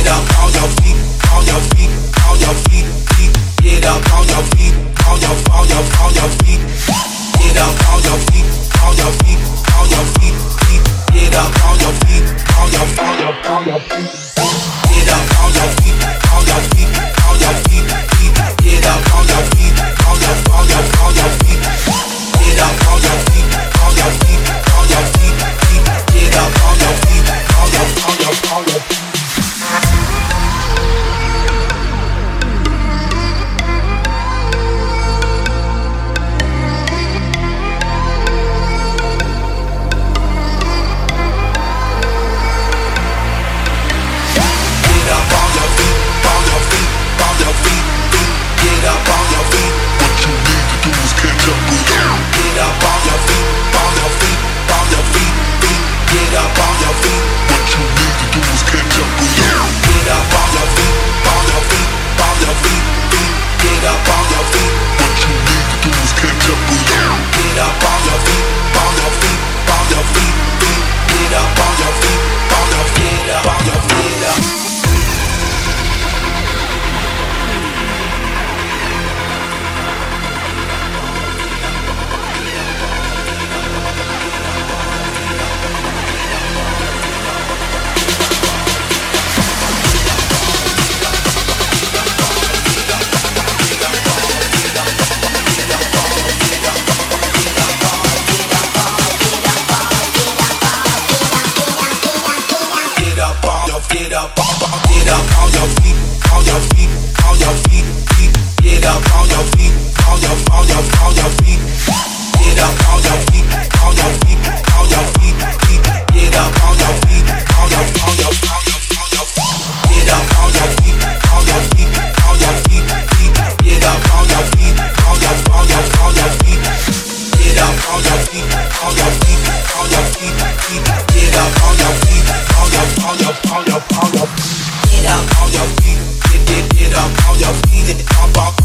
Get up on your feet, on your feet, on your feet. Get up on your feet, on your, on your, on your feet. Get up on your feet. on your get up, get up on your feet, on your feet, on your feet, feet. Get up on your feet, on your, on your, on your feet. need that I'm